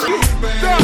Stop.